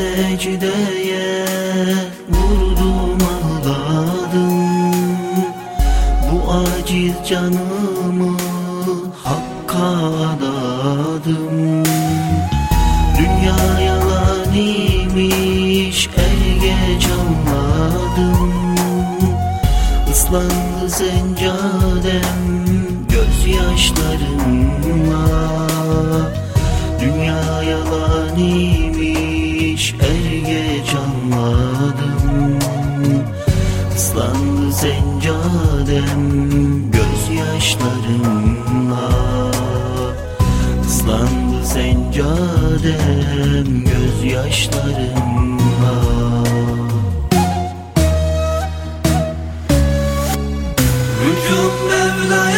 Secdeye vurdum ağladım Bu aciz canımı Hakk'a adadım. Dünya yalan imiş er geç anladım Islandı sencadem gözyaşlarımla gözyaşlarımla Hüküm Mevla'yadır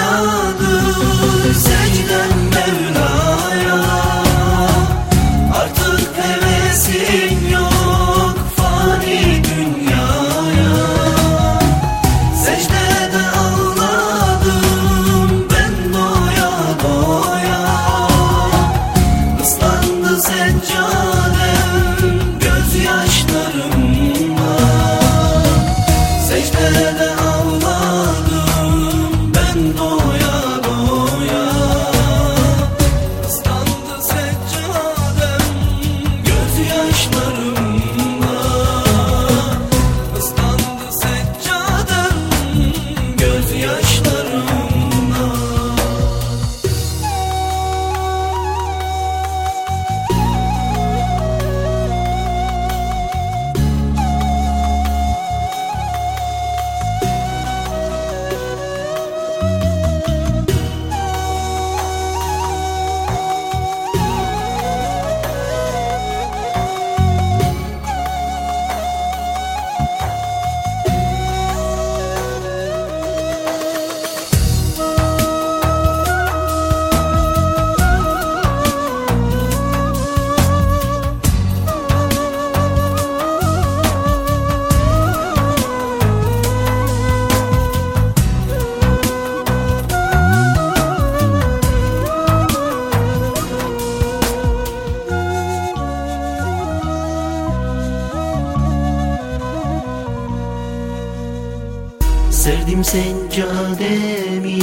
seccademi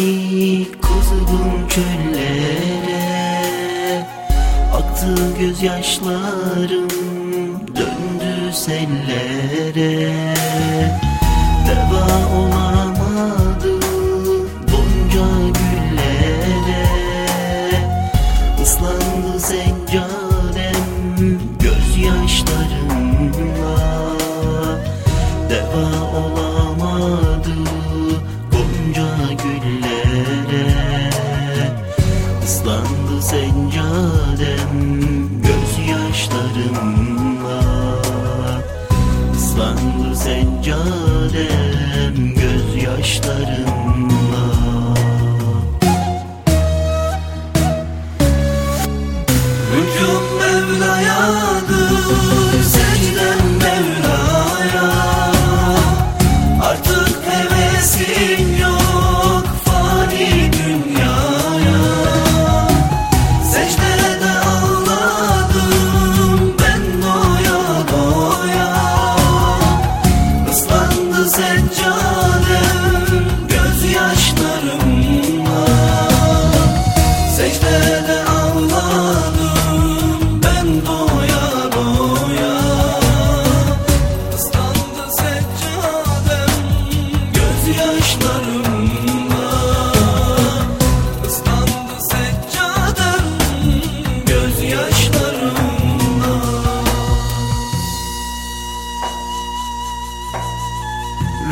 kızgın çöllere. Aktı gözyaşlarım döndü sellere seccadem gözyaşlarımla. Hüküm Mevla'yadır secdem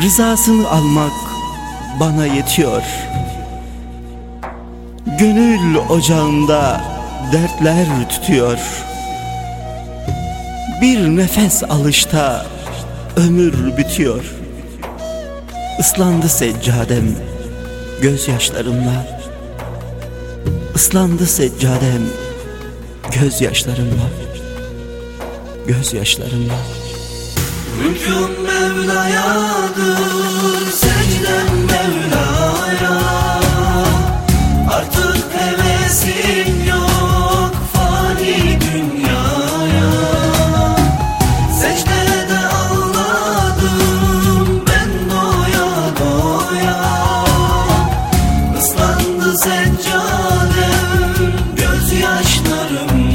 Rızasını almak bana yetiyor. Gönül ocağında dertler tütüyor Bir nefes alışta ömür bitiyor. Islandı seccadem gözyaşlarımla. Islandı seccadem gözyaşlarımla. Gözyaşlarımla Mülküm Mevla'yadır Secdem Mevla'ya. Artık hevesim yok Fani dünyaya. Secdede ağladım Ben doya doya. Islandı seccadem Gözyaşlarım